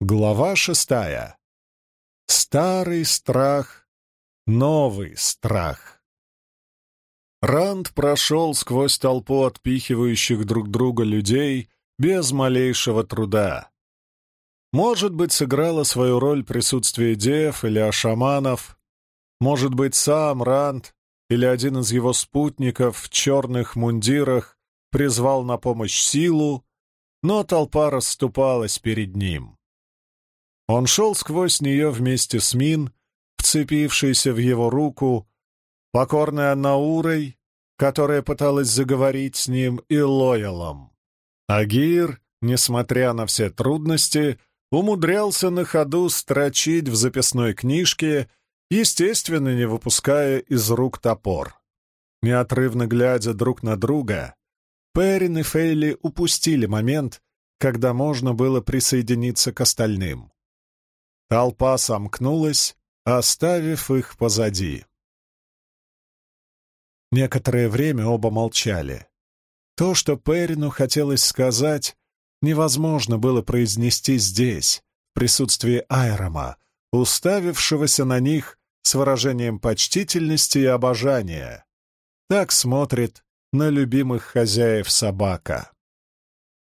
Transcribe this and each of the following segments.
Глава шестая. Старый страх, новый страх. Ранд прошел сквозь толпу отпихивающих друг друга людей без малейшего труда. Может быть, сыграло свою роль присутствие дев или ашаманов, может быть, сам Ранд или один из его спутников в черных мундирах призвал на помощь силу, но толпа расступалась перед ним. Он шел сквозь нее вместе с Мин, вцепившейся в его руку, покорной Аннаурой, которая пыталась заговорить с ним, и Лоялом. Агир, несмотря на все трудности, умудрялся на ходу строчить в записной книжке, естественно, не выпуская из рук топор. Неотрывно глядя друг на друга, Перин и Фейли упустили момент, когда можно было присоединиться к остальным. Толпа сомкнулась, оставив их позади. Некоторое время оба молчали. То, что Перину хотелось сказать, невозможно было произнести здесь, в присутствии Айрома, уставившегося на них с выражением почтительности и обожания. Так смотрит на любимых хозяев собака.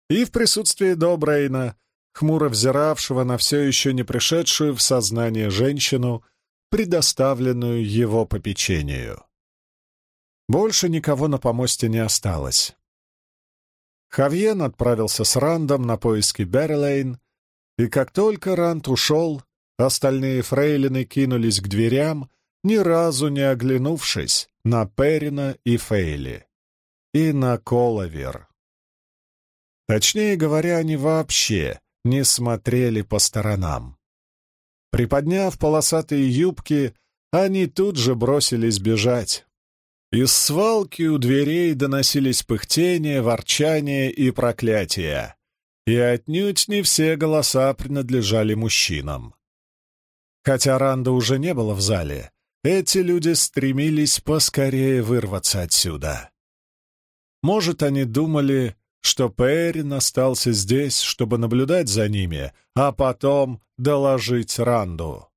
И в присутствии Добрейна, хмуро взиравшего на все еще не пришедшую в сознание женщину, предоставленную его попечению. Больше никого на помосте не осталось. Хавьен отправился с Рандом на поиски Беррилейн, и как только Ранд ушел, остальные фрейлины кинулись к дверям, ни разу не оглянувшись на Перина и Фейли, и на Коловер. Точнее говоря, они вообще не смотрели по сторонам. Приподняв полосатые юбки, они тут же бросились бежать. Из свалки у дверей доносились пыхтение, ворчание и проклятия. И отнюдь не все голоса принадлежали мужчинам. Хотя Ранда уже не было в зале, эти люди стремились поскорее вырваться отсюда. Может, они думали, что Перин остался здесь, чтобы наблюдать за ними, а потом доложить Ранду.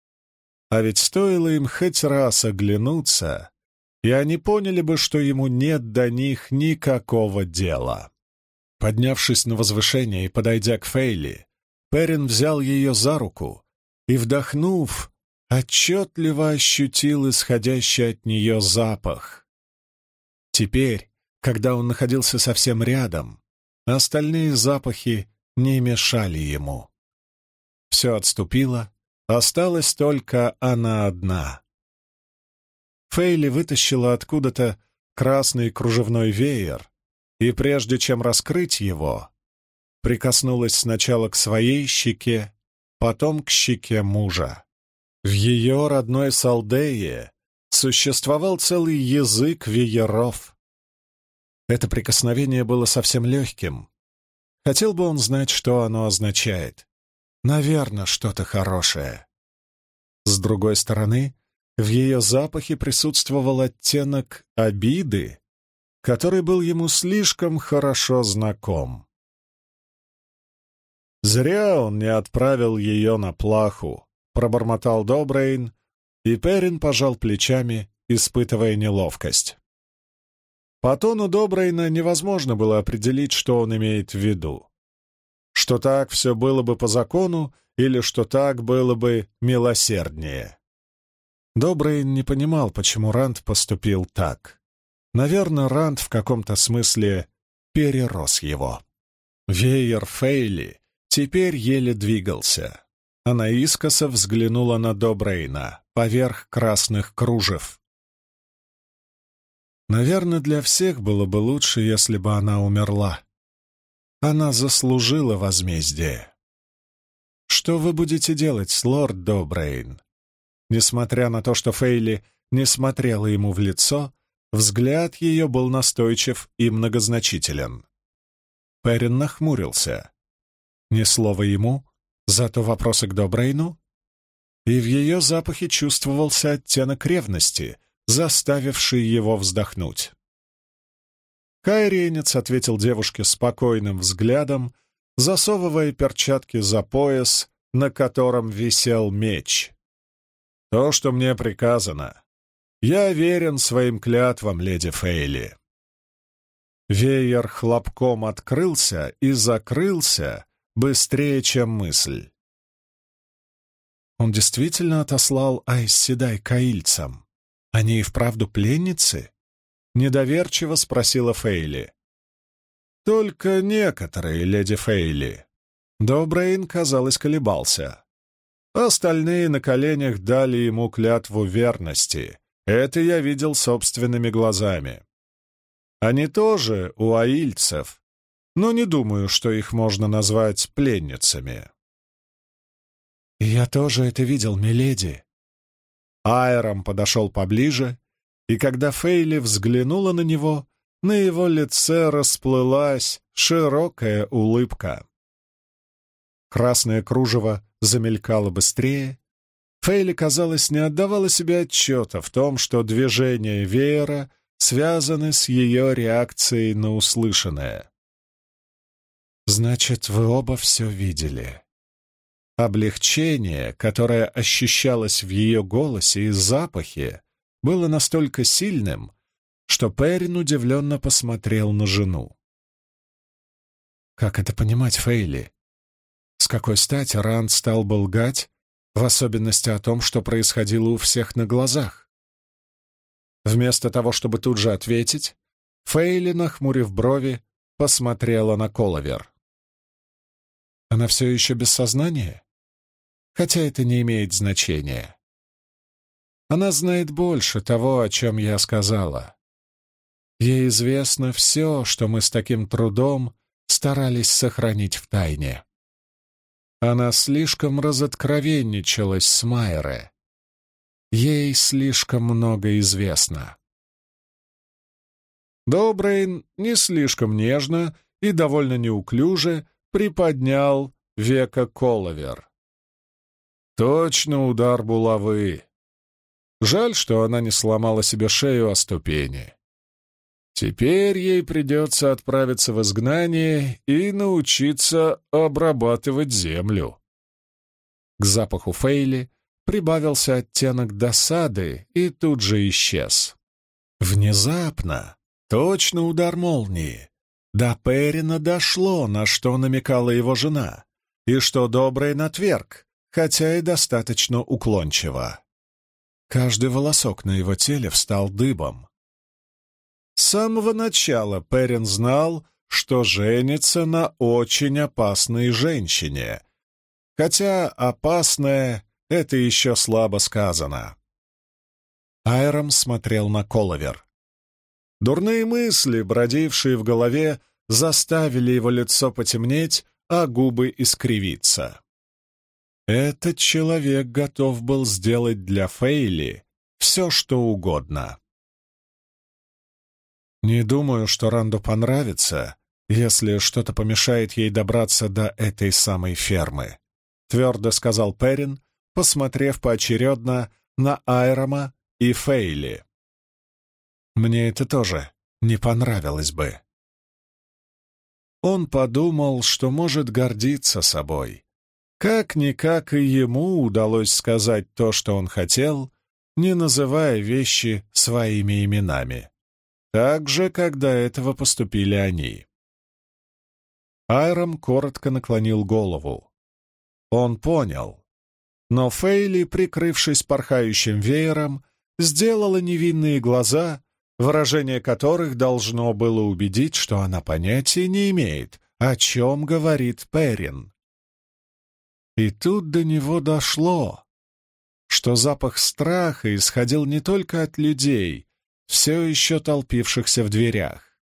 А ведь стоило им хоть раз оглянуться, и они поняли бы, что ему нет до них никакого дела. Поднявшись на возвышение и подойдя к Фейли, Перин взял ее за руку и, вдохнув, отчетливо ощутил исходящий от нее запах. Теперь, когда он находился совсем рядом, Остальные запахи не мешали ему. Все отступило, осталась только она одна. Фейли вытащила откуда-то красный кружевной веер, и прежде чем раскрыть его, прикоснулась сначала к своей щеке, потом к щеке мужа. В ее родной Салдее существовал целый язык вееров — это прикосновение было совсем легким. Хотел бы он знать, что оно означает. Наверное, что-то хорошее. С другой стороны, в ее запахе присутствовал оттенок обиды, который был ему слишком хорошо знаком. «Зря он не отправил ее на плаху», — пробормотал Добрейн, и Перин пожал плечами, испытывая неловкость. По тону Добрейна невозможно было определить, что он имеет в виду. Что так все было бы по закону, или что так было бы милосерднее. Добрейн не понимал, почему Ранд поступил так. Наверное, Ранд в каком-то смысле перерос его. Веер Фейли теперь еле двигался. Она искоса взглянула на Добрейна поверх красных кружев. Наверное, для всех было бы лучше, если бы она умерла. Она заслужила возмездие. Что вы будете делать, лорд Добрейн? Несмотря на то, что Фейли не смотрела ему в лицо, взгляд ее был настойчив и многозначителен. Перин нахмурился. Ни слова ему, зато вопросы к Добрейну? И в ее запахе чувствовался оттенок ревности, заставивший его вздохнуть. Кайренец ответил девушке спокойным взглядом, засовывая перчатки за пояс на котором висел меч. То, что мне приказано. Я верен своим клятвам, леди Фейли. Веер хлопком открылся и закрылся быстрее, чем мысль. Он действительно отослал Айс Седай каильцам. Они и вправду пленницы? Недоверчиво спросила Фейли. Только некоторые, леди Фейли. Добрейн, казалось, колебался. Остальные на коленях дали ему клятву верности. Это я видел собственными глазами. Они тоже у аильцев, но не думаю, что их можно назвать пленницами. «Я тоже это видел, миледи». Айром подошел поближе, и когда Фейли взглянула на него, на его лице расплылась широкая улыбка. Красное кружево замелькало быстрее. Фейли, казалось, не отдавала себе отчета в том, что движения веера — связаны с ее реакцией на услышанное. «Значит, вы оба все видели». Облегчение, которое ощущалось в ее голосе и запахе, было настолько сильным, что Перин удивленно посмотрел на жену. «Как это понимать, Фейли? С какой стати Ранд стал бы лгать, в особенности о том, что происходило у всех на глазах?» Вместо того, чтобы тут же ответить, Фейли, нахмурив брови, посмотрела на Коловер. Она все еще без сознания? Хотя это не имеет значения. Она знает больше того, о чем я сказала. Ей известно все, что мы с таким трудом старались сохранить в тайне. Она слишком разоткровенничалась с Майре, Ей слишком много известно. Добрейн не слишком нежно и довольно неуклюже приподнял века Коловер. Точно удар булавы. Жаль, что она не сломала себе шею о ступени. Теперь ей придется отправиться в изгнание и научиться обрабатывать землю. К запаху Фейли прибавился оттенок досады и тут же исчез. Внезапно, точно удар молнии, до Перина дошло, на что намекала его жена, и что добрый натверг, хотя и достаточно уклончиво. Каждый волосок на его теле встал дыбом. С самого начала Перин знал, что женится на очень опасной женщине, хотя опасная это еще слабо сказано. Айром смотрел на Коловер. Дурные мысли, бродившие в голове, заставили его лицо потемнеть, а губы искривиться. Этот человек готов был сделать для Фейли все, что угодно. Не думаю, что Ранду понравится, если что-то помешает ей добраться до этой самой фермы, твердо сказал Перин, посмотрев поочередно на Айрома и Фейли. Мне это тоже не понравилось бы. Он подумал, что может гордиться собой. Как-никак и ему удалось сказать то, что он хотел, не называя вещи своими именами. Так же, когда этого поступили они. Айром коротко наклонил голову. Он понял, но Фейли, прикрывшись порхающим веером, сделала невинные глаза, выражение которых должно было убедить, что она понятия не имеет, о чем говорит Перин. И тут до него дошло, что запах страха исходил не только от людей, все еще толпившихся в дверях.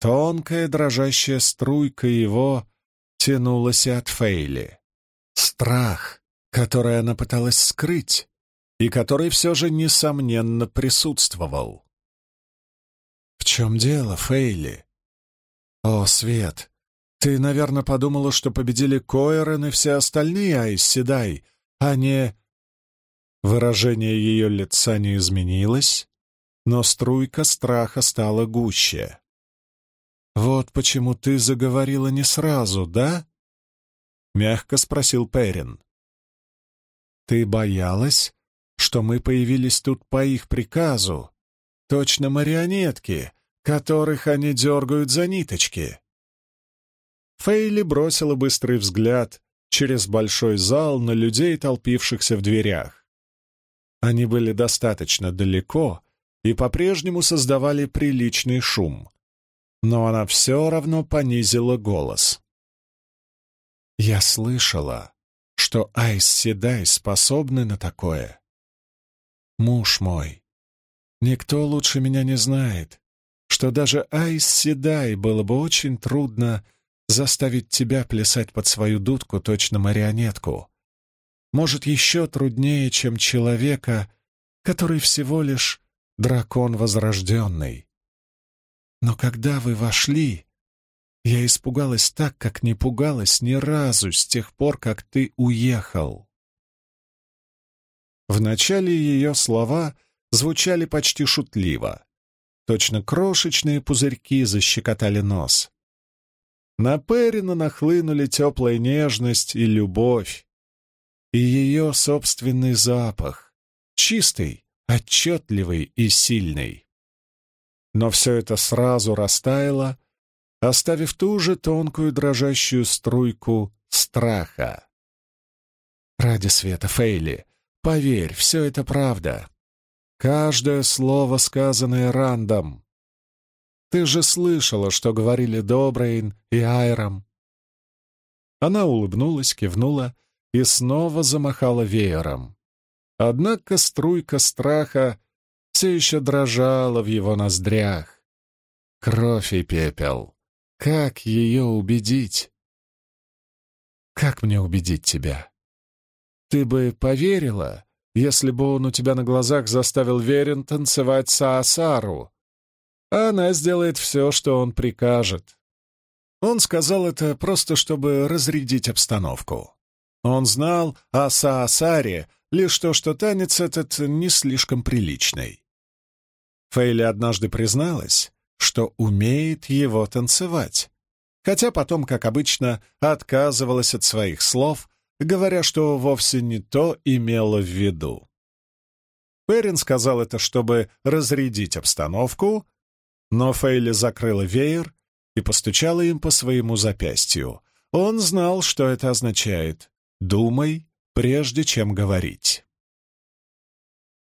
Тонкая дрожащая струйка его тянулась от Фейли. Страх, который она пыталась скрыть и который все же, несомненно, присутствовал. «В чем дело, Фейли?» «О, Свет, ты, наверное, подумала, что победили Коэрен и все остальные Айсседай, а не...» Выражение ее лица не изменилось, но струйка страха стала гуще. «Вот почему ты заговорила не сразу, да?» — мягко спросил Перин. «Ты боялась, что мы появились тут по их приказу? Точно марионетки, которых они дергают за ниточки». Фейли бросила быстрый взгляд через большой зал на людей, толпившихся в дверях. Они были достаточно далеко и по-прежнему создавали приличный шум. Но она все равно понизила голос. «Я слышала, что Айс Седай способны на такое. Муж мой, никто лучше меня не знает, что даже Айс Седай было бы очень трудно заставить тебя плясать под свою дудку точно марионетку. Может, еще труднее, чем человека, который всего лишь дракон возрожденный. Но когда вы вошли, я испугалась так, как не пугалась ни разу с тех пор, как ты уехал. Вначале ее слова звучали почти шутливо. Точно крошечные пузырьки защекотали нос. На Перина нахлынули теплая нежность и любовь. И ее собственный запах, чистый, отчетливый и сильный. Но все это сразу растаяло, оставив ту же тонкую дрожащую струйку страха. «Ради света, Фейли, поверь, все это правда. Каждое слово, сказанное Рандом, ты же слышала, что говорили Добрейн и Айрам. Она улыбнулась, кивнула и снова замахала веером. Однако струйка страха все еще дрожала в его ноздрях. Кровь и пепел. Как ее убедить? Как мне убедить тебя? Ты бы поверила, если бы он у тебя на глазах заставил Верин танцевать Саасару, она сделает все, что он прикажет. Он сказал это просто, чтобы разрядить обстановку. Он знал о Саасаре лишь то, что танец этот не слишком приличный. Фейли однажды призналась, что умеет его танцевать, хотя потом, как обычно, отказывалась от своих слов, говоря, что вовсе не то имела в виду. Перин сказал это, чтобы разрядить обстановку, но Фейли закрыла веер и постучала им по своему запястью. Он знал, что это означает. «Думай, прежде чем говорить».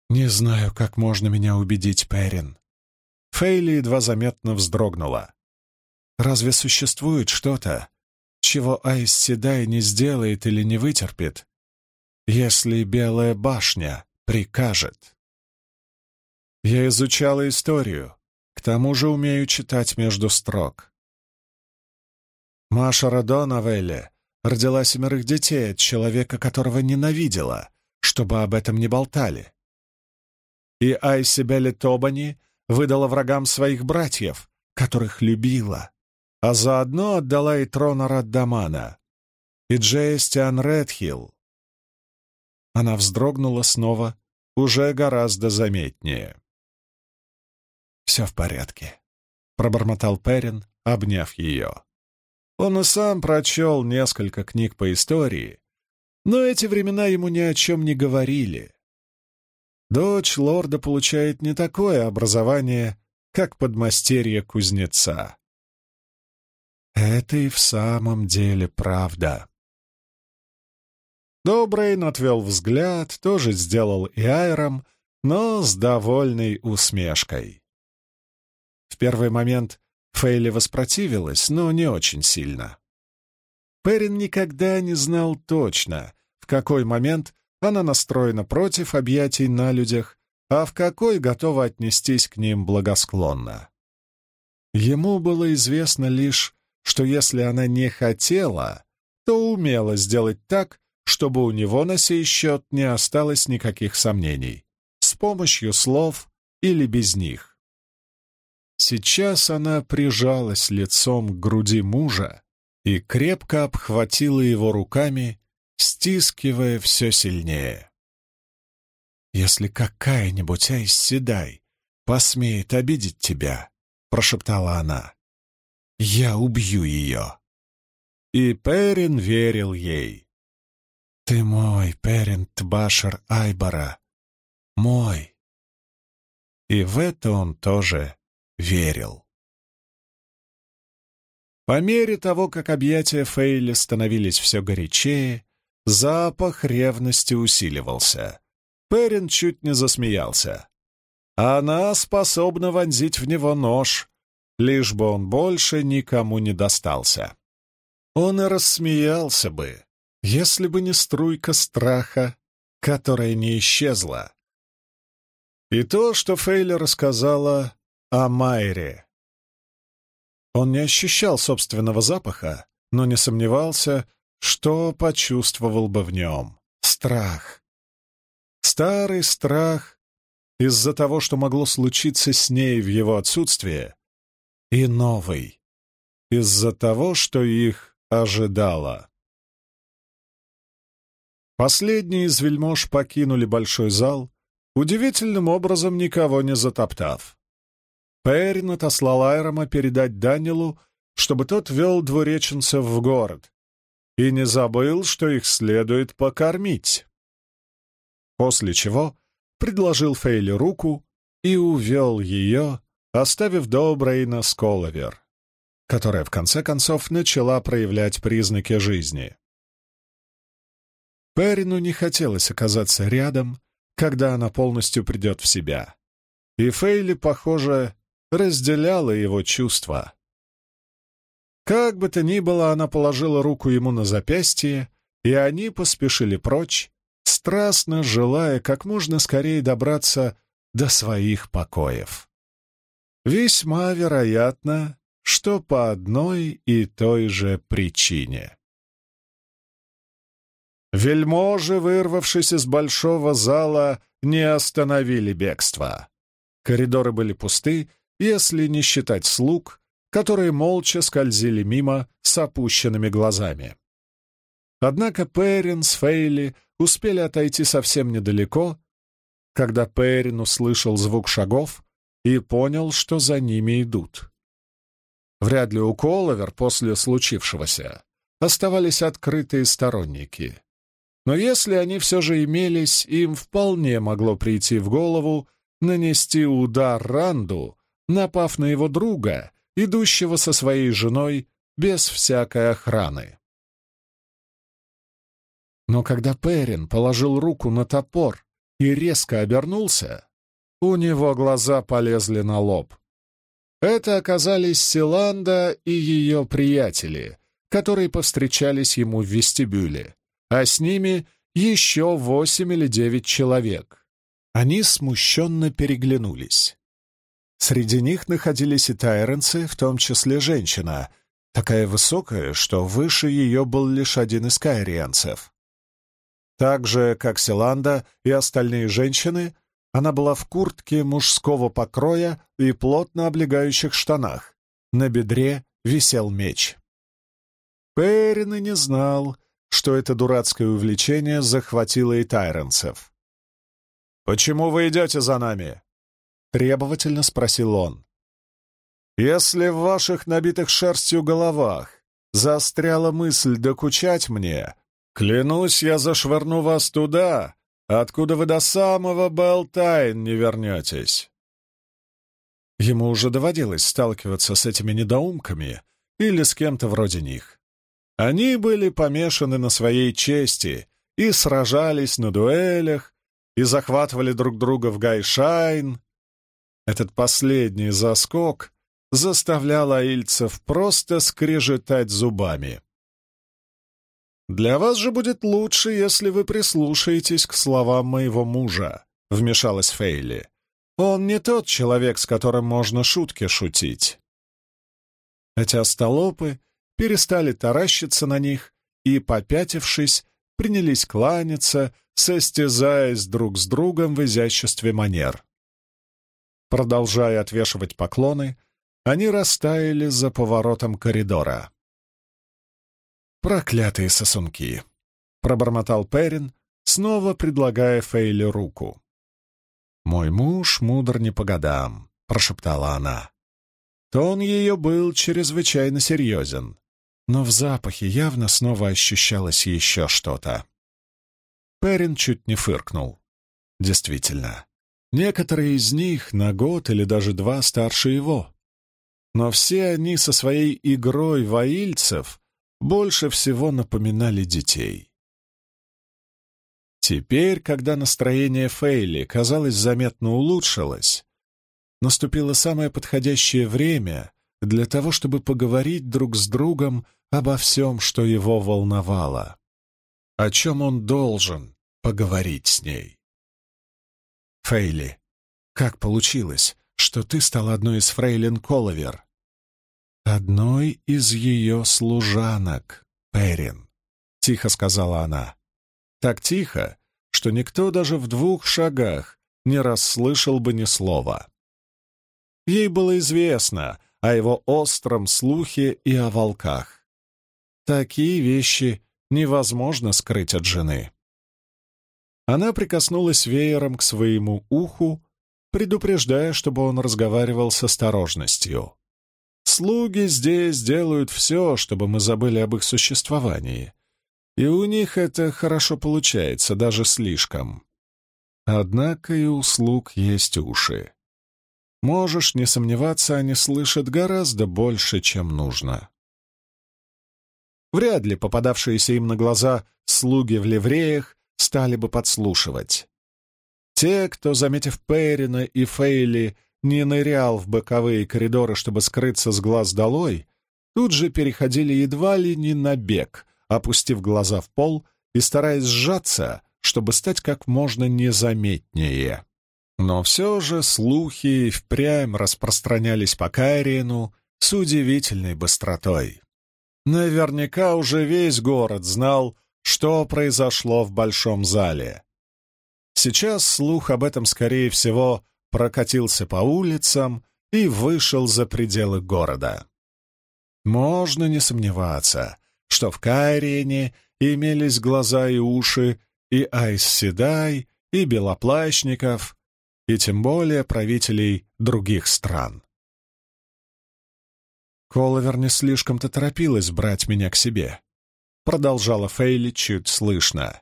«Не знаю, как можно меня убедить, Перин». Фейли едва заметно вздрогнула. «Разве существует что-то, чего Айс Седай не сделает или не вытерпит, если Белая башня прикажет?» Я изучала историю, тому же умею читать между строк. Маша Радо Новелле родила семерых детей от человека, которого ненавидела, чтобы об этом не болтали. И Айсибеле Тобани выдала врагам своих братьев, которых любила, а заодно отдала и трон Раддамана, и Джейстиан Редхилл. Она вздрогнула снова, уже гораздо заметнее. «Все в порядке», — пробормотал Перин, обняв ее. Он и сам прочел несколько книг по истории, но эти времена ему ни о чем не говорили. Дочь лорда получает не такое образование, как подмастерье кузнеца. Это и в самом деле правда. Добрейн отвел взгляд, тоже сделал и Айром, но с довольной усмешкой. В первый момент Фейли воспротивилась, но не очень сильно. Перин никогда не знал точно, в какой момент она настроена против объятий на людях, а в какой готова отнестись к ним благосклонно. Ему было известно лишь, что если она не хотела, то умела сделать так, чтобы у него на сей счет не осталось никаких сомнений, с помощью слов или без них. Сейчас она прижалась лицом к груди мужа и крепко обхватила его руками, стискивая все сильнее. «Если какая-нибудь Айсседай посмеет обидеть тебя», — прошептала она, — «я убью ее». и Перин верил ей. «Ты мой, Перин Тбашер Айбара, мой!» И в это он тоже верил. По мере того, как объятия Фейли становились все горячее, запах ревности усиливался. Перин чуть не засмеялся. Она способна вонзить в него нож, лишь бы он больше никому не достался. Он и рассмеялся бы, если бы не струйка страха, которая не исчезла. И то, что Фейли рассказала о Майре. Он не ощущал собственного запаха, но не сомневался, что почувствовал бы в нем. Страх. Старый страх из-за того, что могло случиться с ней в его отсутствие, и новый из-за того, что их ожидало. Последние из вельмож покинули большой зал, удивительным образом никого не затоптав. Перин отослал Айрома передать Данилу, чтобы тот вел двуреченцев в город, и не забыл, что их следует покормить. После чего предложил Фейли руку и увел ее, оставив Добрейна Сколовер, которая в конце концов начала проявлять признаки жизни. Перину не хотелось оказаться рядом, когда она полностью придет в себя. И Фейли, похоже, разделяла его чувства. Как бы то ни было, она положила руку ему на запястье, и они поспешили прочь, страстно желая как можно скорее добраться до своих покоев. Весьма вероятно, что по одной и той же причине. Вельможи, вырвавшись из большого зала, не остановили бегство. Коридоры были пусты, если не считать слуг, которые молча скользили мимо с опущенными глазами. Однако Перин с Фейли успели отойти совсем недалеко, когда Перин услышал звук шагов и понял, что за ними идут. Вряд ли у Коловер после случившегося оставались открытые сторонники. Но если они все же имелись, им вполне могло прийти в голову нанести удар Ранду, напав на его друга, идущего со своей женой без всякой охраны. Но когда Перин положил руку на топор и резко обернулся, у него глаза полезли на лоб. Это оказались Силанда и ее приятели, которые повстречались ему в вестибюле, а с ними еще восемь или девять человек. Они смущенно переглянулись. Среди них находились и тайренцы, в том числе женщина, такая высокая, что выше ее был лишь один из кайрианцев. Так же, как Селанда и остальные женщины, она была в куртке мужского покроя и плотно облегающих штанах. На бедре висел меч. Перин и не знал, что это дурацкое увлечение захватило и тайренцев. «Почему вы идете за нами?» — требовательно спросил он. «Если в ваших набитых шерстью головах застряла мысль докучать мне, клянусь, я зашвырну вас туда, откуда вы до самого Белтайн не вернетесь». Ему уже доводилось сталкиваться с этими недоумками или с кем-то вроде них. Они были помешаны на своей чести и сражались на дуэлях, и захватывали друг друга в Гайшайн, этот последний заскок заставлял аильцев просто скрежетать зубами. «Для вас же будет лучше, если вы прислушаетесь к словам моего мужа», — вмешалась Фейли. «Он не тот человек, с которым можно шутки шутить». Эти остолопы перестали таращиться на них и, попятившись, принялись кланяться, состязаясь друг с другом в изяществе манер. Продолжая отвешивать поклоны, они растаяли за поворотом коридора. «Проклятые сосунки!» — пробормотал Перин, снова предлагая Фейли руку. «Мой муж мудр не по годам», — прошептала она. Тон ее был чрезвычайно серьезен. но в запахе явно снова ощущалось еще что-то. Перин чуть не фыркнул. Действительно, некоторые из них на год или даже два старше его. Но все они со своей игрой воильцев больше всего напоминали детей. Теперь, когда настроение Фейли, казалось, заметно улучшилось, наступило самое подходящее время для того, чтобы поговорить друг с другом обо всем, что его волновало. О чем он должен поговорить с ней. Фейли, как получилось, что ты стала одной из фрейлин Коловер? Одной из ее служанок, Перин, — тихо сказала она. Так тихо, что никто даже в двух шагах не расслышал бы ни слова. Ей было известно о его остром слухе и о волках. Такие вещи невозможно скрыть от жены. Она прикоснулась веером к своему уху, предупреждая, чтобы он разговаривал с осторожностью. Слуги здесь делают все, чтобы мы забыли об их существовании. И у них это хорошо получается, даже слишком. Однако и у слуг есть уши. Можешь не сомневаться, они слышат гораздо больше, чем нужно. Вряд ли попадавшиеся им на глаза слуги в ливреях стали бы подслушивать. Те, кто, заметив Перина и Фейли, не нырял в боковые коридоры, чтобы скрыться с глаз долой, тут же переходили едва ли не на бег, опустив глаза в пол и стараясь сжаться, чтобы стать как можно незаметнее. Но все же слухи впрямь распространялись по Кайриену с удивительной быстротой. Наверняка уже весь город знал, что произошло в большом зале. Сейчас слух об этом, скорее всего, прокатился по улицам и вышел за пределы города. Можно не сомневаться, что в Кайриене имелись глаза и уши и Айс-Седай, и Белоплащников, и тем более правителей других стран. Коловер не слишком-то торопилась брать меня к себе. Продолжала Фейли чуть слышно.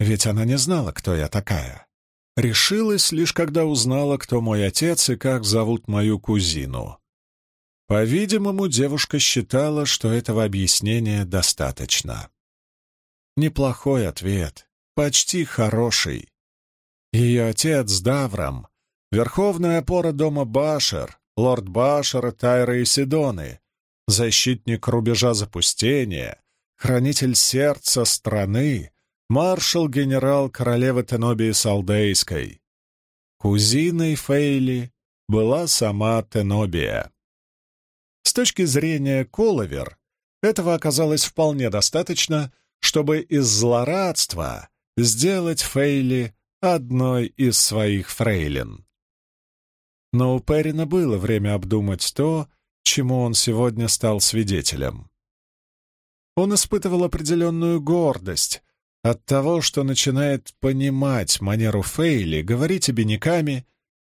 Ведь она не знала, кто я такая. Решилась лишь, когда узнала, кто мой отец и как зовут мою кузину. По-видимому, девушка считала, что этого объяснения достаточно. Неплохой ответ, почти хороший. Ее отец Даврам, верховная опора дома Башер, лорд Башер, Тайры и Сидоны, защитник рубежа запустения, хранитель сердца страны, маршал-генерал королевы Тенобии Салдейской. Кузиной Фейли была сама Тенобия. С точки зрения Коловер, этого оказалось вполне достаточно, чтобы из злорадства сделать Фейли одной из своих фрейлин. Но у Перина было время обдумать то, чему он сегодня стал свидетелем. Он испытывал определенную гордость от того, что начинает понимать манеру Фейли, говорить обиняками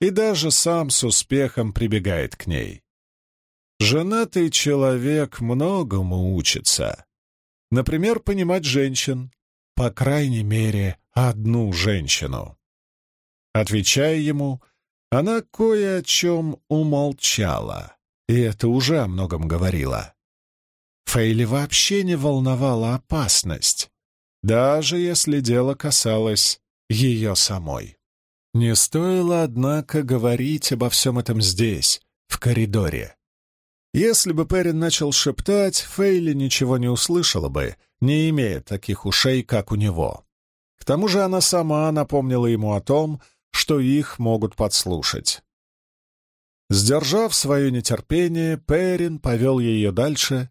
и даже сам с успехом прибегает к ней. Женатый человек многому учится. Например, понимать женщин, по крайней мере, одну женщину. Отвечая ему, она кое о чем умолчала, и это уже о многом говорило. Фейли вообще не волновала опасность, даже если дело касалось ее самой. Не стоило, однако, говорить обо всем этом здесь, в коридоре. Если бы Перрин начал шептать, Фейли ничего не услышала бы, не имея таких ушей, как у него. К тому же она сама напомнила ему о том, что их могут подслушать. Сдержав свое нетерпение, Перин повел ее дальше,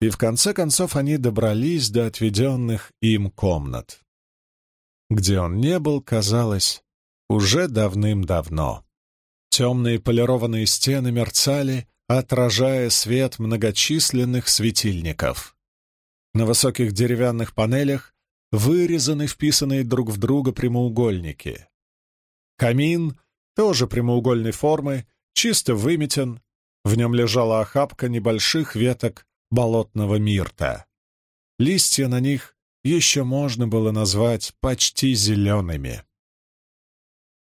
и в конце концов они добрались до отведенных им комнат. Где он не был, казалось, уже давным-давно. Темные полированные стены мерцали, отражая свет многочисленных светильников. На высоких деревянных панелях вырезаны вписанные друг в друга прямоугольники. Камин, тоже прямоугольной формы, чисто выметен, в нем лежала охапка небольших веток болотного мирта. Листья на них еще можно было назвать почти зелеными.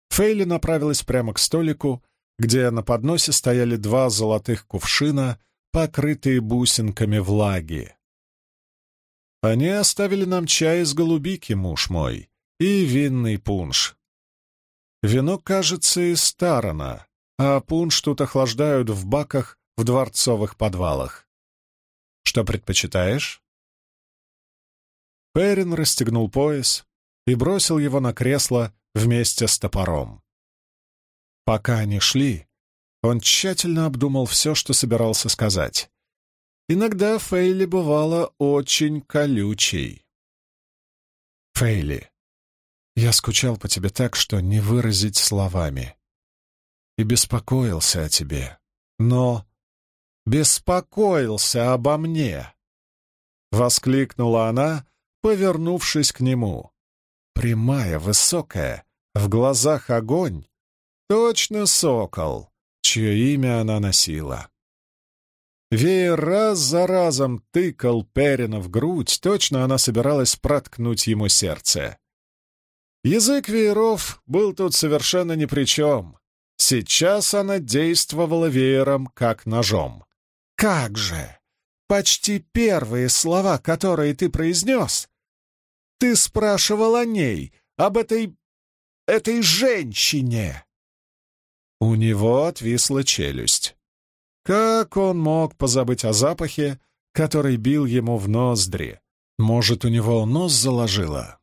Фейли направилась прямо к столику, где на подносе стояли два золотых кувшина, покрытые бусинками влаги. «Они оставили нам чай из голубики, муж мой, и винный пунш. Вино, кажется, из Старона, а пунш тут охлаждают в баках в дворцовых подвалах. Что предпочитаешь?» Перин расстегнул пояс и бросил его на кресло вместе с топором. Пока они шли, он тщательно обдумал все, что собирался сказать. Иногда Фейли бывала очень колючей. «Фейли, я скучал по тебе так, что не выразить словами. И беспокоился о тебе. Но беспокоился обо мне!» Воскликнула она, повернувшись к нему. Прямая, высокая, в глазах огонь. Точно сокол, чье имя она носила. Веер раз за разом тыкал Перина в грудь, точно она собиралась проткнуть ему сердце. Язык вееров был тут совершенно ни при чем. Сейчас она действовала веером, как ножом. «Как же! Почти первые слова, которые ты произнес, ты спрашивал о ней, об этой... этой женщине!» У него отвисла челюсть. Как он мог позабыть о запахе, который бил ему в ноздри? Может, у него нос заложило?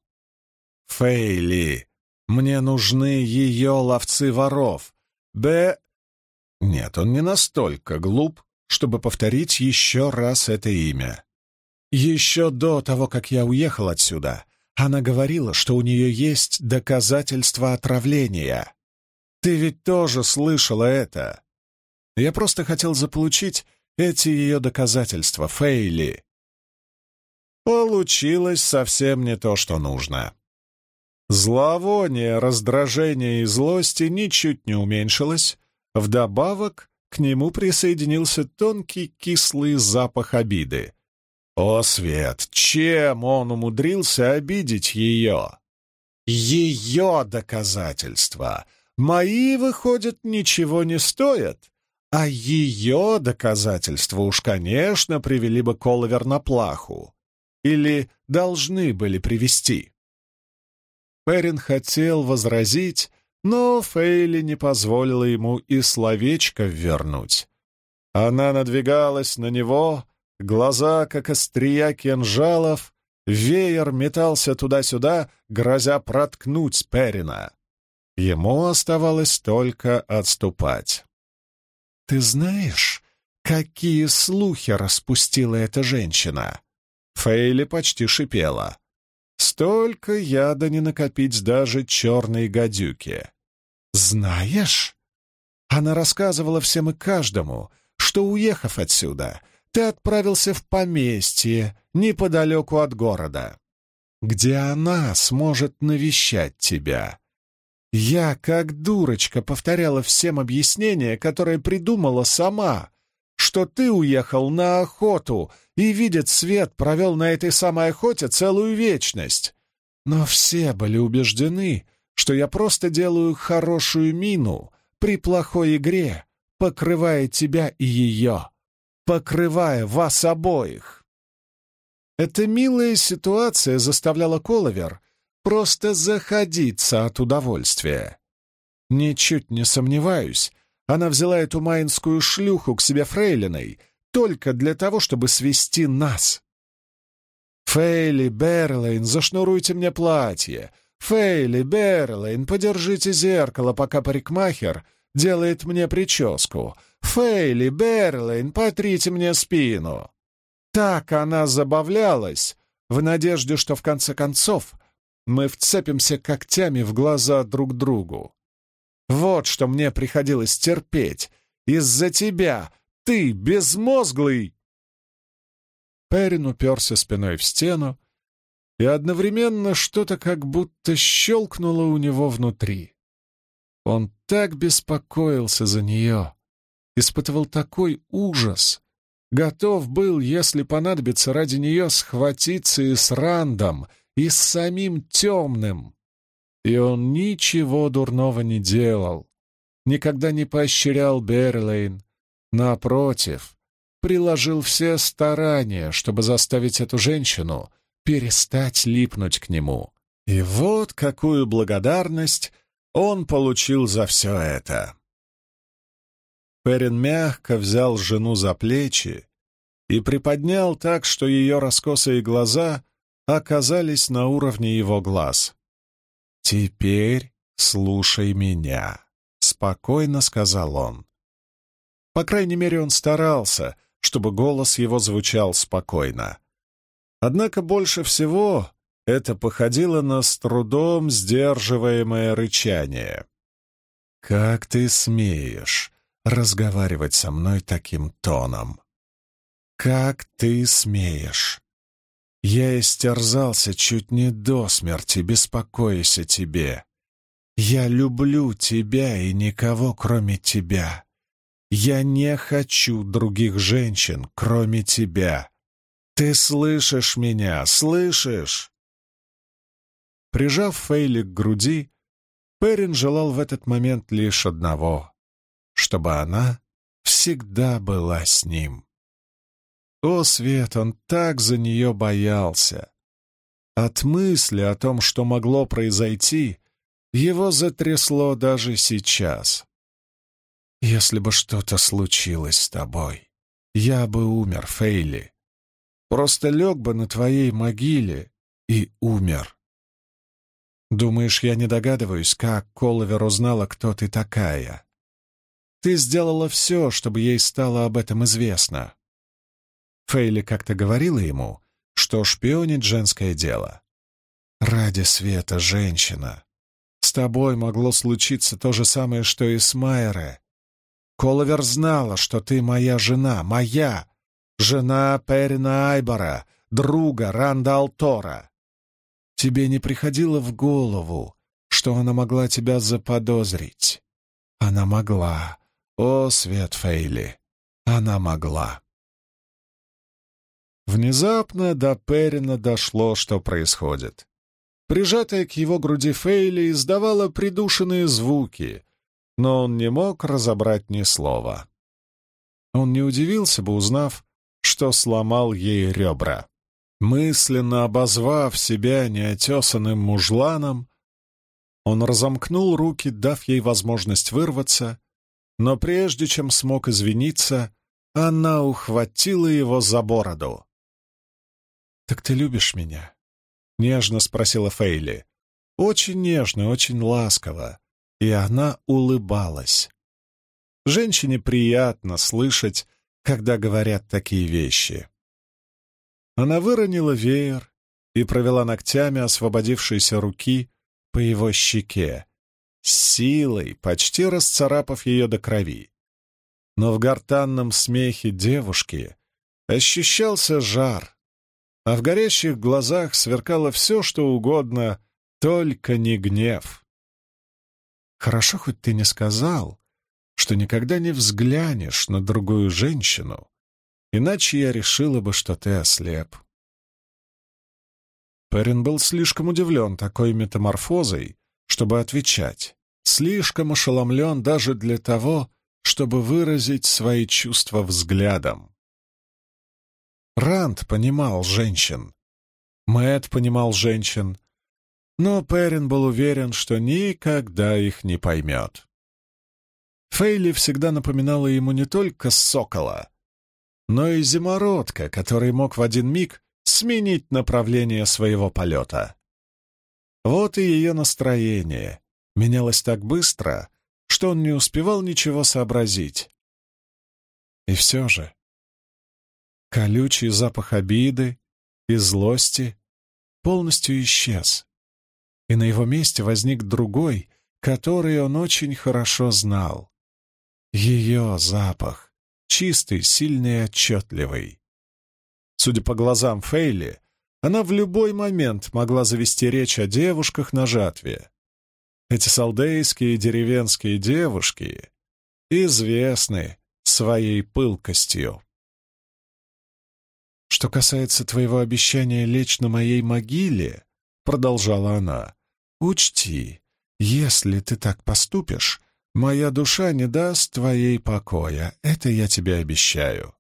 «Фейли, мне нужны ее ловцы воров. Б...» Нет, он не настолько глуп, чтобы повторить еще раз это имя. Еще до того, как я уехал отсюда, она говорила, что у нее есть доказательства отравления. Ты ведь тоже слышала это. Я просто хотел заполучить эти ее доказательства, Фейли. Получилось совсем не то, что нужно. Зловоние, раздражение и злости ничуть не уменьшилось. Вдобавок к нему присоединился тонкий кислый запах обиды. О, Свет, чем он умудрился обидеть ее? Ее доказательства. Мои, выходят ничего не стоят. А ее доказательства уж, конечно, привели бы Коловер на плаху. Или должны были привести. Перин хотел возразить, но Фейли не позволила ему и словечко вернуть. Она надвигалась на него, Глаза, как острия кинжалов, веер метался туда-сюда, грозя проткнуть Перина. Ему оставалось только отступать. «Ты знаешь, какие слухи распустила эта женщина?» Фейли почти шипела. «Столько яда не накопить даже черной гадюке». «Знаешь?» Она рассказывала всем и каждому, что, уехав отсюда, ты отправился в поместье неподалеку от города, где она сможет навещать тебя. Я, как дурочка, повторяла всем объяснения, которые придумала сама, что ты уехал на охоту и, видит свет, провел на этой самой охоте целую вечность. Но все были убеждены, что я просто делаю хорошую мину при плохой игре, покрывая тебя и ее покрывая вас обоих. Эта милая ситуация заставляла Коловер просто заходиться от удовольствия. Ничуть не сомневаюсь, она взяла эту майнскую шлюху к себе фрейлиной только для того, чтобы свести нас. «Фейли, Берлейн, зашнуруйте мне платье! Фейли, Берлейн, подержите зеркало, пока парикмахер делает мне прическу! «Фейли, Берлейн, потрите мне спину!» Так она забавлялась, в надежде, что в конце концов мы вцепимся когтями в глаза друг другу. Вот что мне приходилось терпеть. Из-за тебя, ты, безмозглый!» Перин уперся спиной в стену, и одновременно что-то как будто щелкнуло у него внутри. Он так беспокоился за нее, испытывал такой ужас, готов был, если понадобится ради нее, схватиться и с Рандом, и с самим темным. И он ничего дурного не делал, никогда не поощрял Берлейн. Напротив, приложил все старания, чтобы заставить эту женщину перестать липнуть к нему. И вот какую благодарность он получил за все это. Перин мягко взял жену за плечи и приподнял так, что ее раскосые глаза оказались на уровне его глаз. «Теперь слушай меня», — спокойно сказал он. По крайней мере, он старался, чтобы голос его звучал спокойно. Однако больше всего это походило на с трудом сдерживаемое рычание. «Как ты смеешь разговаривать со мной таким тоном? Как ты смеешь? Я истерзался чуть не до смерти, беспокоясь о тебе. Я люблю тебя и никого, кроме тебя. Я не хочу других женщин, кроме тебя. Ты слышишь меня, слышишь?» Прижав Фейли к груди, Перин желал в этот момент лишь одного — чтобы она всегда была с ним. О, Свет, он так за нее боялся. От мысли о том, что могло произойти, его затрясло даже сейчас. «Если бы что-то случилось с тобой, я бы умер, Фейли. Просто лег бы на твоей могиле и умер. Думаешь, я не догадываюсь, как Коловер узнала, кто ты такая? Ты сделала все, чтобы ей стало об этом известно. Фейли как-то говорила ему, что шпионить женское дело. Ради света, женщина. С тобой могло случиться то же самое, что и с Майере. Коловер знала, что ты моя жена, моя, жена Перина Айбора, друга Ранда Алтора. Тебе не приходило в голову, что она могла тебя заподозрить? Она могла. О, Свет Фейли, она могла. Внезапно до Перина дошло, что происходит. Прижатая к его груди Фейли издавала придушенные звуки, но он не мог разобрать ни слова. Он не удивился бы, узнав, что сломал ей ребра. Мысленно обозвав себя неотесанным мужланом, он разомкнул руки, дав ей возможность вырваться, но прежде чем смог извиниться, она ухватила его за бороду. «Так ты любишь меня?» — нежно спросила Фейли. Очень нежно, очень ласково, и она улыбалась. Женщине приятно слышать, когда говорят такие вещи. Она выронила веер и провела ногтями освободившейся руки по его щеке, с силой, почти расцарапав ее до крови. Но в гортанном смехе девушки ощущался жар, а в горящих глазах сверкало все, что угодно, только не гнев. «Хорошо, хоть ты не сказал, что никогда не взглянешь на другую женщину, Иначе я решила бы, что ты ослеп. Перин был слишком удивлен такой метаморфозой, чтобы отвечать, слишком ошеломлен даже для того, чтобы выразить свои чувства взглядом. Ранд понимал женщин. Мэт понимал женщин. Но Перин был уверен, что никогда их не поймет. Фейли всегда напоминала ему не только сокола, но и зимородка, который мог в один миг сменить направление своего полета. Вот и ее настроение менялось так быстро, что он не успевал ничего сообразить. И все же колючий запах обиды и злости полностью исчез, и на его месте возник другой, который он очень хорошо знал. Ее запах чистый, сильный и отчетливый. Судя по глазам Фейли, она в любой момент могла завести речь о девушках на жатве. Эти салдейские деревенские девушки известны своей пылкостью. Что касается твоего обещания лечь на моей могиле, — продолжала она, — учти, если ты так поступишь, моя душа не даст твоей покоя, это я тебе обещаю.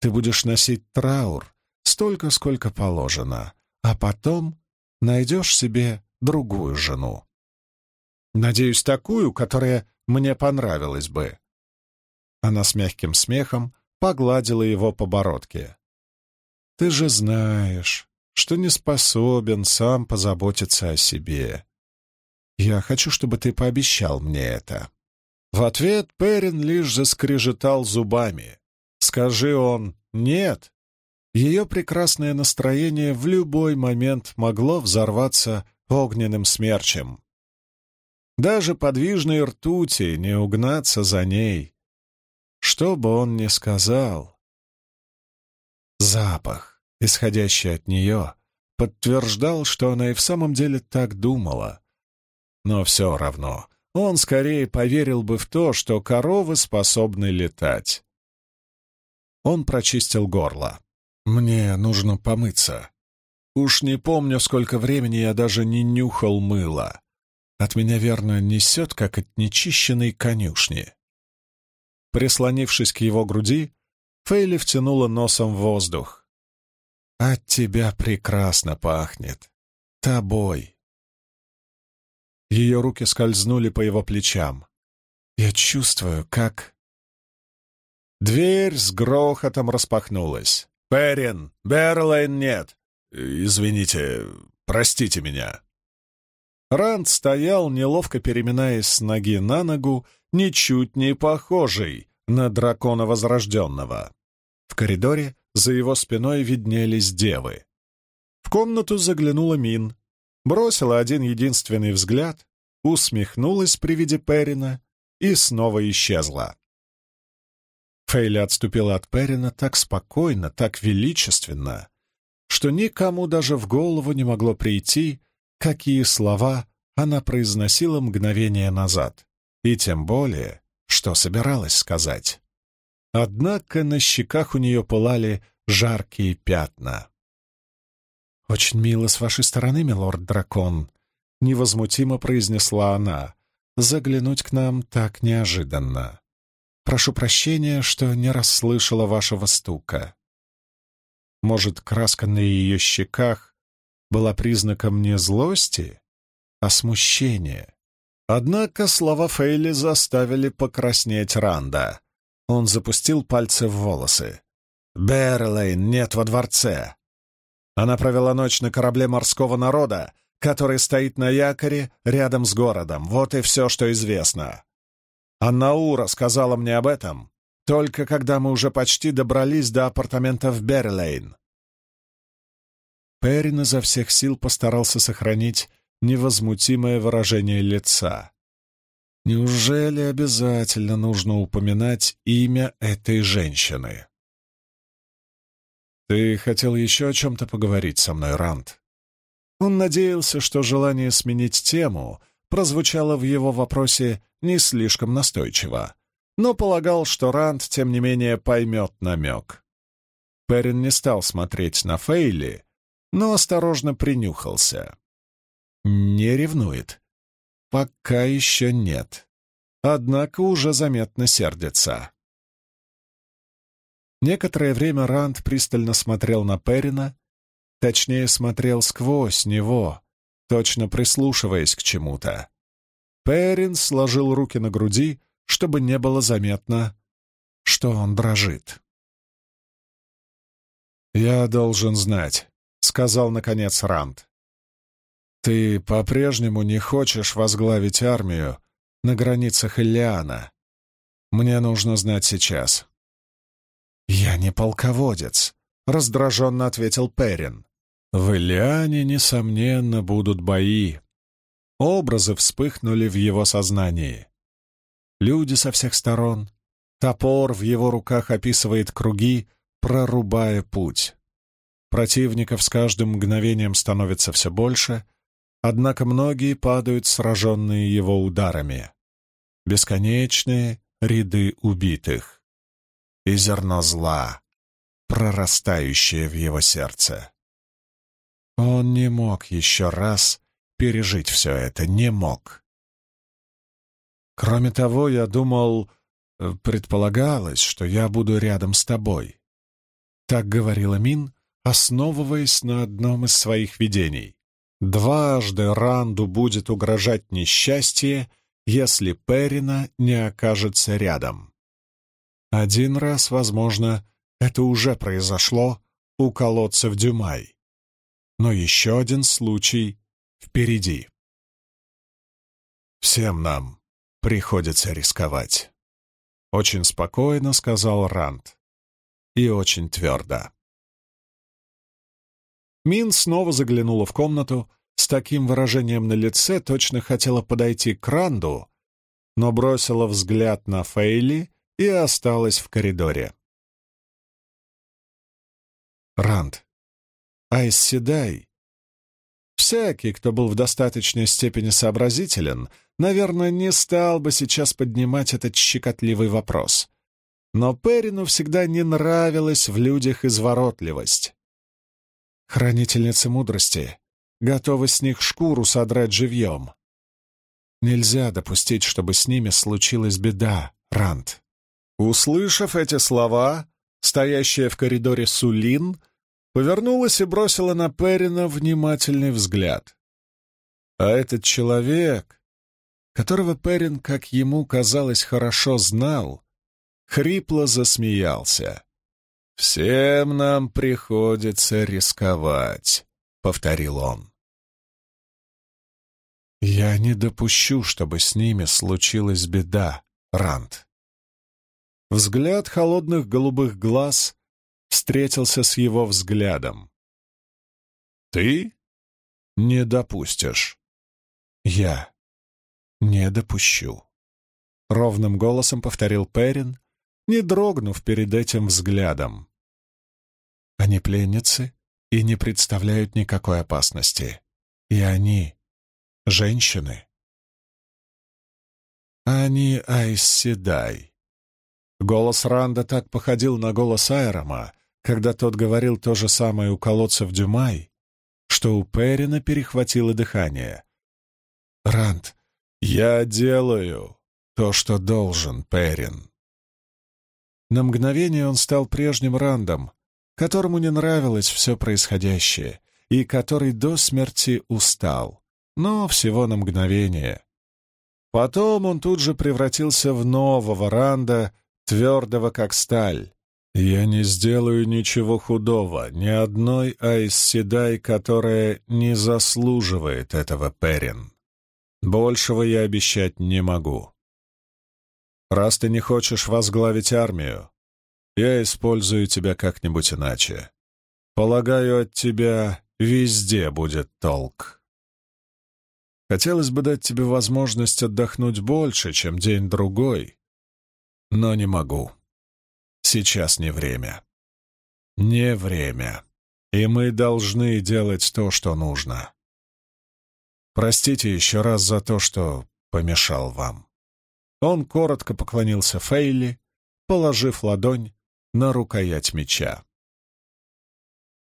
Ты будешь носить траур столько, сколько положено, а потом найдешь себе другую жену. Надеюсь, такую, которая мне понравилась бы. Она с мягким смехом погладила его по бородке. «Ты же знаешь, что не способен сам позаботиться о себе. Я хочу, чтобы ты пообещал мне это». В ответ Перин лишь заскрежетал зубами. Скажи он «нет», ее прекрасное настроение в любой момент могло взорваться огненным смерчем. Даже подвижной ртути не угнаться за ней. Что бы он ни сказал, запах, исходящий от нее, подтверждал, что она и в самом деле так думала. Но все равно он скорее поверил бы в то, что коровы способны летать. Он прочистил горло. «Мне нужно помыться. Уж не помню, сколько времени я даже не нюхал мыла. От меня, верно, несет, как от нечищенной конюшни». Прислонившись к его груди, Фейли втянула носом в воздух. «От тебя прекрасно пахнет. Тобой». Ее руки скользнули по его плечам. «Я чувствую, как...» Дверь с грохотом распахнулась. «Перин! Берлайн нет! Извините, простите меня!» Ранд стоял, неловко переминаясь с ноги на ногу, ничуть не похожий на дракона Возрожденного. В коридоре за его спиной виднелись девы. В комнату заглянула Мин, бросила один единственный взгляд, усмехнулась при виде Перина и снова исчезла. Фейли отступила от Перина так спокойно, так величественно, что никому даже в голову не могло прийти, какие слова она произносила мгновение назад, и тем более, что собиралась сказать. Однако на щеках у нее пылали жаркие пятна. «Очень мило с вашей стороны, милорд-дракон», — невозмутимо произнесла она, — «заглянуть к нам так неожиданно». Прошу прощения, что не расслышала вашего стука. Может, краска на ее щеках была признаком не злости, а смущения. Однако слова Фейли заставили покраснеть Ранда. Он запустил пальцы в волосы. «Берлейн нет во дворце. Она провела ночь на корабле морского народа, который стоит на якоре рядом с городом. Вот и все, что известно. Аннаура сказала мне об этом только когда мы уже почти добрались до апартаментов Берлейн. Перрин изо всех сил постарался сохранить невозмутимое выражение лица. Неужели обязательно нужно упоминать имя этой женщины? «Ты хотел еще о чем-то поговорить со мной, Рант?» Он надеялся, что желание сменить тему прозвучало в его вопросе не слишком настойчиво, но полагал, что Ранд, тем не менее, поймет намек. Перин не стал смотреть на Фейли, но осторожно принюхался. Не ревнует. Пока еще нет. Однако уже заметно сердится. Некоторое время Ранд пристально смотрел на Перина, точнее, смотрел сквозь него, точно прислушиваясь к чему-то. Перин сложил руки на груди, чтобы не было заметно, что он дрожит. «Я должен знать», — сказал, наконец, Ранд. «Ты по-прежнему не хочешь возглавить армию на границах Иллиана. Мне нужно знать сейчас». «Я не полководец», — раздраженно ответил Перин. «В Иллиане, несомненно, будут бои», Образы вспыхнули в его сознании. Люди со всех сторон. Топор в его руках описывает круги, прорубая путь. Противников с каждым мгновением становится все больше, однако многие падают, сраженные его ударами. Бесконечные ряды убитых. И зерно зла. прорастающее в его сердце. Он не мог еще раз пережить все это, не мог. Кроме того, я думал, э, предполагалось, что я буду рядом с тобой. Так говорила Мин, основываясь на одном из своих видений. Дважды Ранду будет угрожать несчастье, если Перина не окажется рядом. Один раз, возможно, это уже произошло у колодца в Дюмай. Но еще один случай впереди. Всем нам приходится рисковать. Очень спокойно сказал Ранд. И очень твердо. Мин снова заглянула в комнату с таким выражением на лице, точно хотела подойти к Ранду, но бросила взгляд на Фейли и осталась в коридоре. Ранд, Айс Седай. Всякий, кто был в достаточной степени сообразителен, наверное, не стал бы сейчас поднимать этот щекотливый вопрос. Но Перину всегда не нравилась в людях изворотливость. Хранительница мудрости готова с них шкуру содрать живьем. Нельзя допустить, чтобы с ними случилась беда, Ранд. Услышав эти слова, стоящая в коридоре Сулин повернулась и бросила на Перина внимательный взгляд. А этот человек, которого Перин, как ему казалось, хорошо знал, хрипло засмеялся. «Всем нам приходится рисковать», — повторил он. «Я не допущу, чтобы с ними случилась беда, Ранд». Взгляд холодных голубых глаз встретился с его взглядом. «Ты не допустишь. Я не допущу», — ровным голосом повторил Перин, не дрогнув перед этим взглядом. Они пленницы и не представляют никакой опасности. И они — женщины. Они Айсседай. Голос Ранда так походил на голос Айрома, когда тот говорил то же самое у колодца в Дюмай, что у Перина перехватило дыхание. «Ранд, я делаю то, что должен, Перин». На мгновение он стал прежним Рандом, которому не нравилось все происходящее и который до смерти устал, но всего на мгновение. Потом он тут же превратился в нового Ранда, твердого как сталь. «Я не сделаю ничего худого, ни одной Айс которая не заслуживает этого, Перин. Большего я обещать не могу. Раз ты не хочешь возглавить армию, я использую тебя как-нибудь иначе. Полагаю, от тебя везде будет толк. Хотелось бы дать тебе возможность отдохнуть больше, чем день-другой, но не могу. Сейчас не время. Не время. И мы должны делать то, что нужно. Простите еще раз за то, что помешал вам. Он коротко поклонился Фейли, положив ладонь на рукоять меча.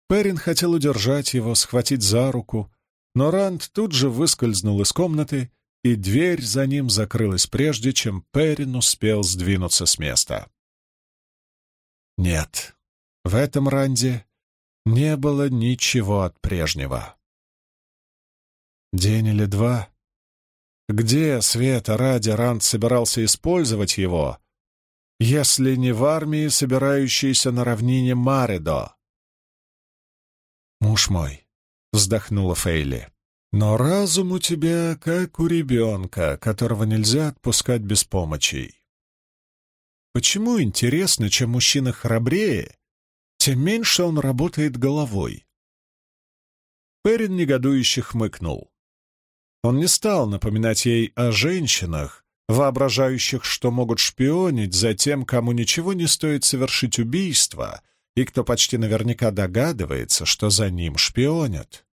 Перин хотел удержать его, схватить за руку, но Ранд тут же выскользнул из комнаты, и дверь за ним закрылась прежде, чем Перин успел сдвинуться с места. Нет, в этом Ранде не было ничего от прежнего. День или два. Где, света ради, Ранд собирался использовать его, если не в армии, собирающейся на равнине Маредо. «Муж мой», — вздохнула Фейли, — «но разум у тебя как у ребенка, которого нельзя отпускать без помощи. Почему, интересно, чем мужчина храбрее, тем меньше он работает головой?» Перин негодующе хмыкнул. Он не стал напоминать ей о женщинах, воображающих, что могут шпионить за тем, кому ничего не стоит совершить убийство, и кто почти наверняка догадывается, что за ним шпионят.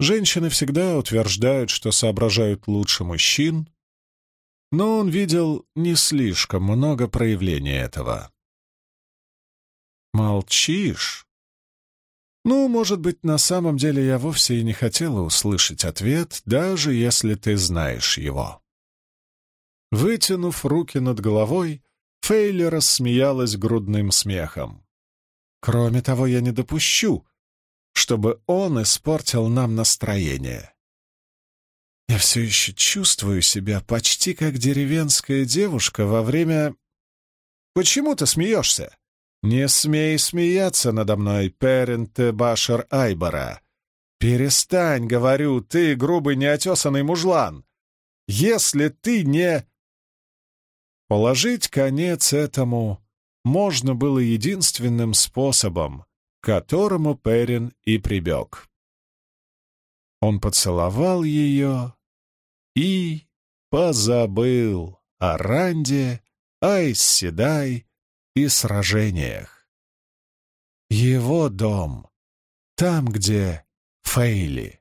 Женщины всегда утверждают, что соображают лучше мужчин, но он видел не слишком много проявлений этого. Молчишь? Ну, может быть, на самом деле я вовсе и не хотела услышать ответ, даже если ты знаешь его. Вытянув руки над головой, Фейли рассмеялась грудным смехом. Кроме того, я не допущу, чтобы он испортил нам настроение. Я все еще чувствую себя почти как деревенская девушка во время... Почему ты смеешься? Не смей смеяться надо мной, Перенте Башар Айбара. Перестань, говорю, ты грубый неотесанный мужлан. Если ты не... Положить конец этому можно было единственным способом, которому Перин и прибег. Он поцеловал ее и позабыл о Ранде, Айсседай и сражениях. Его дом, там, где Фейли.